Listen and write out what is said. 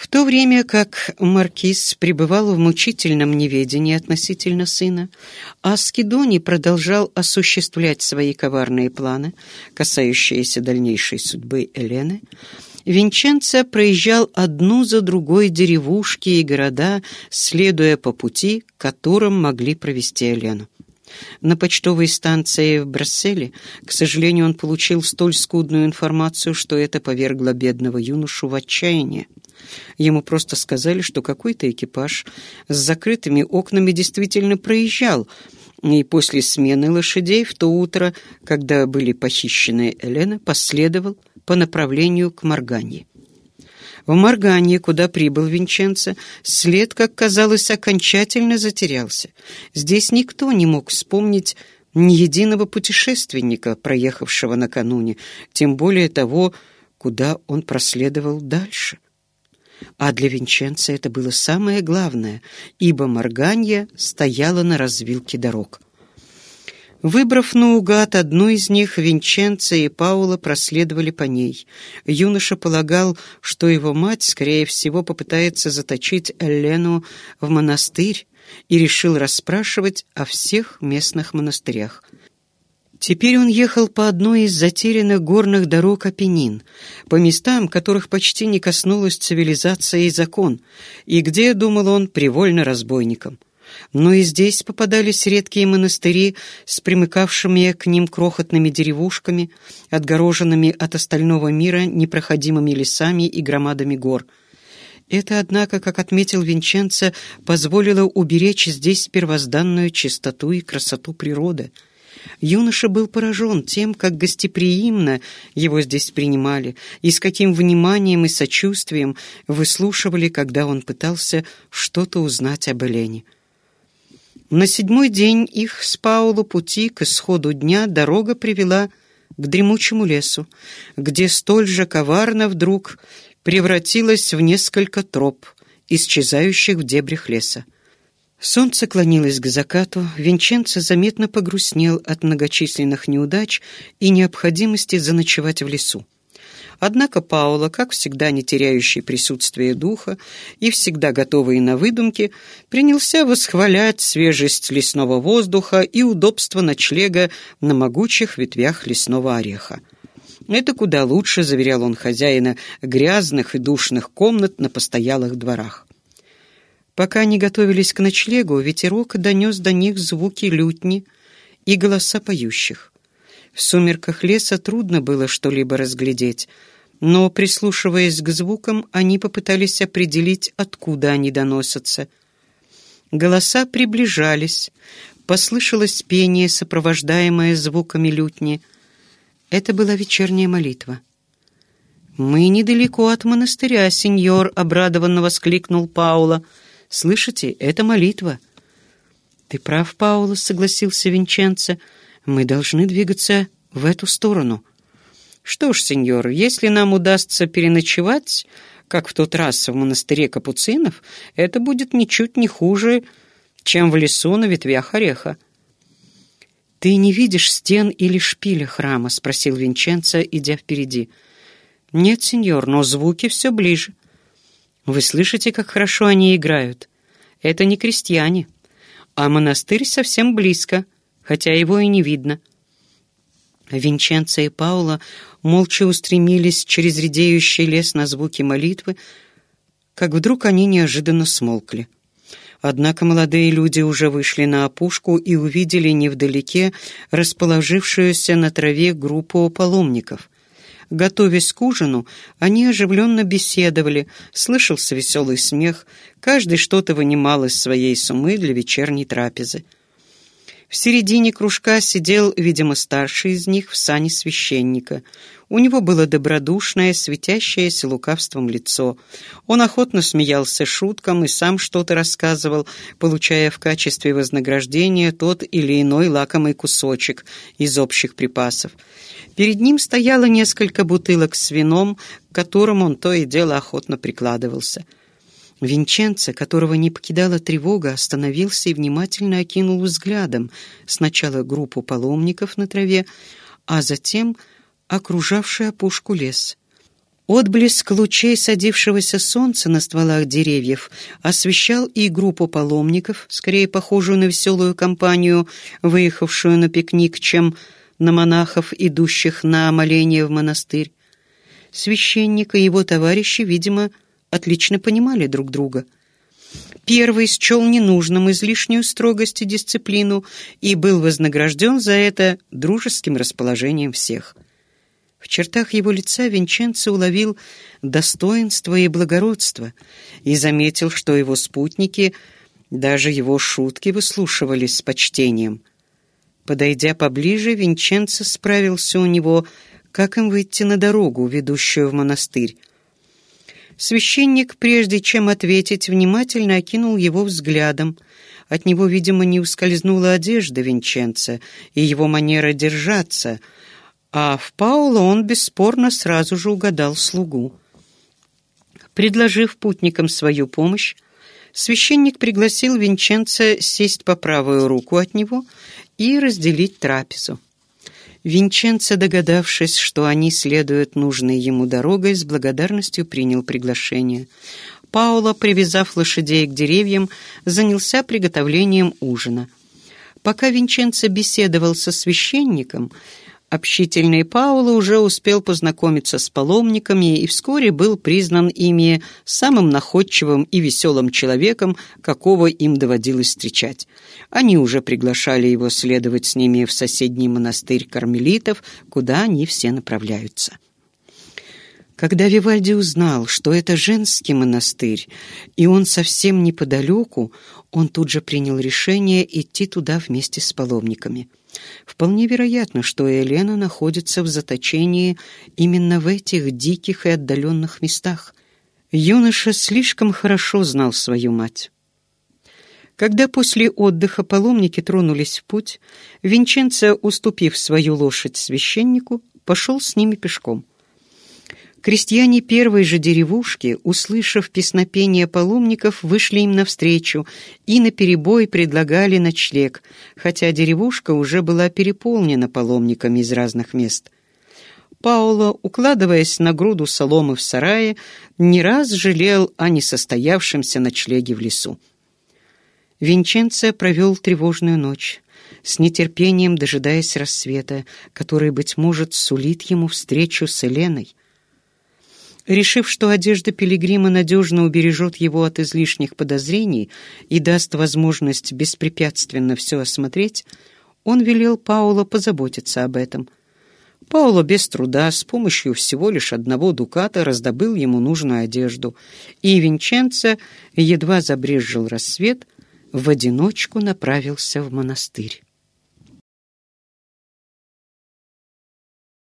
В то время как маркиз пребывал в мучительном неведении относительно сына, а Скидони продолжал осуществлять свои коварные планы, касающиеся дальнейшей судьбы Елены, Винченцо проезжал одну за другой деревушки и города, следуя по пути, которым могли провести Елену. На почтовой станции в Брасселе, к сожалению, он получил столь скудную информацию, что это повергло бедного юношу в отчаяние. Ему просто сказали, что какой-то экипаж с закрытыми окнами действительно проезжал, и после смены лошадей в то утро, когда были похищены Элена, последовал по направлению к Морганье. В Морганье, куда прибыл Винченцо, след, как казалось, окончательно затерялся. Здесь никто не мог вспомнить ни единого путешественника, проехавшего накануне, тем более того, куда он проследовал дальше. А для Винченца это было самое главное, ибо Морганья стояла на развилке дорог. Выбрав наугад одну из них, Винченцо и Паула проследовали по ней. Юноша полагал, что его мать, скорее всего, попытается заточить Элену в монастырь и решил расспрашивать о всех местных монастырях. Теперь он ехал по одной из затерянных горных дорог Апеннин, по местам, которых почти не коснулась цивилизация и закон, и где, думал он, привольно разбойникам. Но и здесь попадались редкие монастыри с примыкавшими к ним крохотными деревушками, отгороженными от остального мира непроходимыми лесами и громадами гор. Это, однако, как отметил Винченцо, позволило уберечь здесь первозданную чистоту и красоту природы — Юноша был поражен тем, как гостеприимно его здесь принимали и с каким вниманием и сочувствием выслушивали, когда он пытался что-то узнать об Элене. На седьмой день их с Паулу пути к исходу дня дорога привела к дремучему лесу, где столь же коварно вдруг превратилась в несколько троп, исчезающих в дебрях леса. Солнце клонилось к закату, Винченцо заметно погрустнел от многочисленных неудач и необходимости заночевать в лесу. Однако Паула, как всегда не теряющий присутствие духа и всегда готовый на выдумки, принялся восхвалять свежесть лесного воздуха и удобство ночлега на могучих ветвях лесного ореха. Это куда лучше, заверял он хозяина, грязных и душных комнат на постоялых дворах. Пока они готовились к ночлегу, ветерок донес до них звуки лютни и голоса поющих. В сумерках леса трудно было что-либо разглядеть, но, прислушиваясь к звукам, они попытались определить, откуда они доносятся. Голоса приближались, послышалось пение, сопровождаемое звуками лютни. Это была вечерняя молитва. «Мы недалеко от монастыря, сеньор», — обрадованно воскликнул Паула — Слышите, это молитва». «Ты прав, Пауло», — согласился Винченцо. «Мы должны двигаться в эту сторону». «Что ж, сеньор, если нам удастся переночевать, как в тот раз в монастыре капуцинов, это будет ничуть не хуже, чем в лесу на ветвях ореха». «Ты не видишь стен или шпиля храма?» — спросил Винченцо, идя впереди. «Нет, сеньор, но звуки все ближе». Вы слышите, как хорошо они играют? Это не крестьяне, а монастырь совсем близко, хотя его и не видно. Винченцо и Паула молча устремились через редеющий лес на звуки молитвы, как вдруг они неожиданно смолкли. Однако молодые люди уже вышли на опушку и увидели невдалеке расположившуюся на траве группу паломников. Готовясь к ужину, они оживленно беседовали, слышался веселый смех, каждый что-то вынимал из своей сумы для вечерней трапезы. В середине кружка сидел, видимо, старший из них в сане священника. У него было добродушное, светящееся лукавством лицо. Он охотно смеялся шуткам и сам что-то рассказывал, получая в качестве вознаграждения тот или иной лакомый кусочек из общих припасов. Перед ним стояло несколько бутылок с вином, к которым он то и дело охотно прикладывался. Винченцо, которого не покидала тревога, остановился и внимательно окинул взглядом сначала группу паломников на траве, а затем окружавший опушку лес. Отблеск лучей садившегося солнца на стволах деревьев освещал и группу паломников, скорее похожую на веселую компанию, выехавшую на пикник, чем на монахов, идущих на моление в монастырь. Священник и его товарищи, видимо, отлично понимали друг друга. Первый счел ненужным излишнюю строгость и дисциплину и был вознагражден за это дружеским расположением всех — в чертах его лица Винченцо уловил достоинство и благородство и заметил, что его спутники даже его шутки выслушивались с почтением. Подойдя поближе, Винченцо справился у него, как им выйти на дорогу, ведущую в монастырь. Священник, прежде чем ответить, внимательно окинул его взглядом. От него, видимо, не ускользнула одежда Винченца и его манера держаться — а в Паула он бесспорно сразу же угадал слугу. Предложив путникам свою помощь, священник пригласил Винченца сесть по правую руку от него и разделить трапезу. Винченцо, догадавшись, что они следуют нужной ему дорогой, с благодарностью принял приглашение. Пауло, привязав лошадей к деревьям, занялся приготовлением ужина. Пока Винченцо беседовал со священником, Общительный Пауло уже успел познакомиться с паломниками и вскоре был признан ими самым находчивым и веселым человеком, какого им доводилось встречать. Они уже приглашали его следовать с ними в соседний монастырь кармелитов, куда они все направляются. Когда Вивальди узнал, что это женский монастырь, и он совсем неподалеку, он тут же принял решение идти туда вместе с паломниками. Вполне вероятно, что Елена находится в заточении именно в этих диких и отдаленных местах. Юноша слишком хорошо знал свою мать. Когда после отдыха паломники тронулись в путь, Винченцо, уступив свою лошадь священнику, пошел с ними пешком. Крестьяне первой же деревушки, услышав песнопение паломников, вышли им навстречу и наперебой предлагали ночлег, хотя деревушка уже была переполнена паломниками из разных мест. Пауло, укладываясь на груду соломы в сарае, не раз жалел о несостоявшемся ночлеге в лесу. Винченцо провел тревожную ночь, с нетерпением дожидаясь рассвета, который, быть может, сулит ему встречу с Еленой. Решив, что одежда пилигрима надежно убережет его от излишних подозрений и даст возможность беспрепятственно все осмотреть, он велел Пауло позаботиться об этом. Пауло без труда, с помощью всего лишь одного дуката, раздобыл ему нужную одежду, и Винченцо, едва забрезжил рассвет, в одиночку направился в монастырь.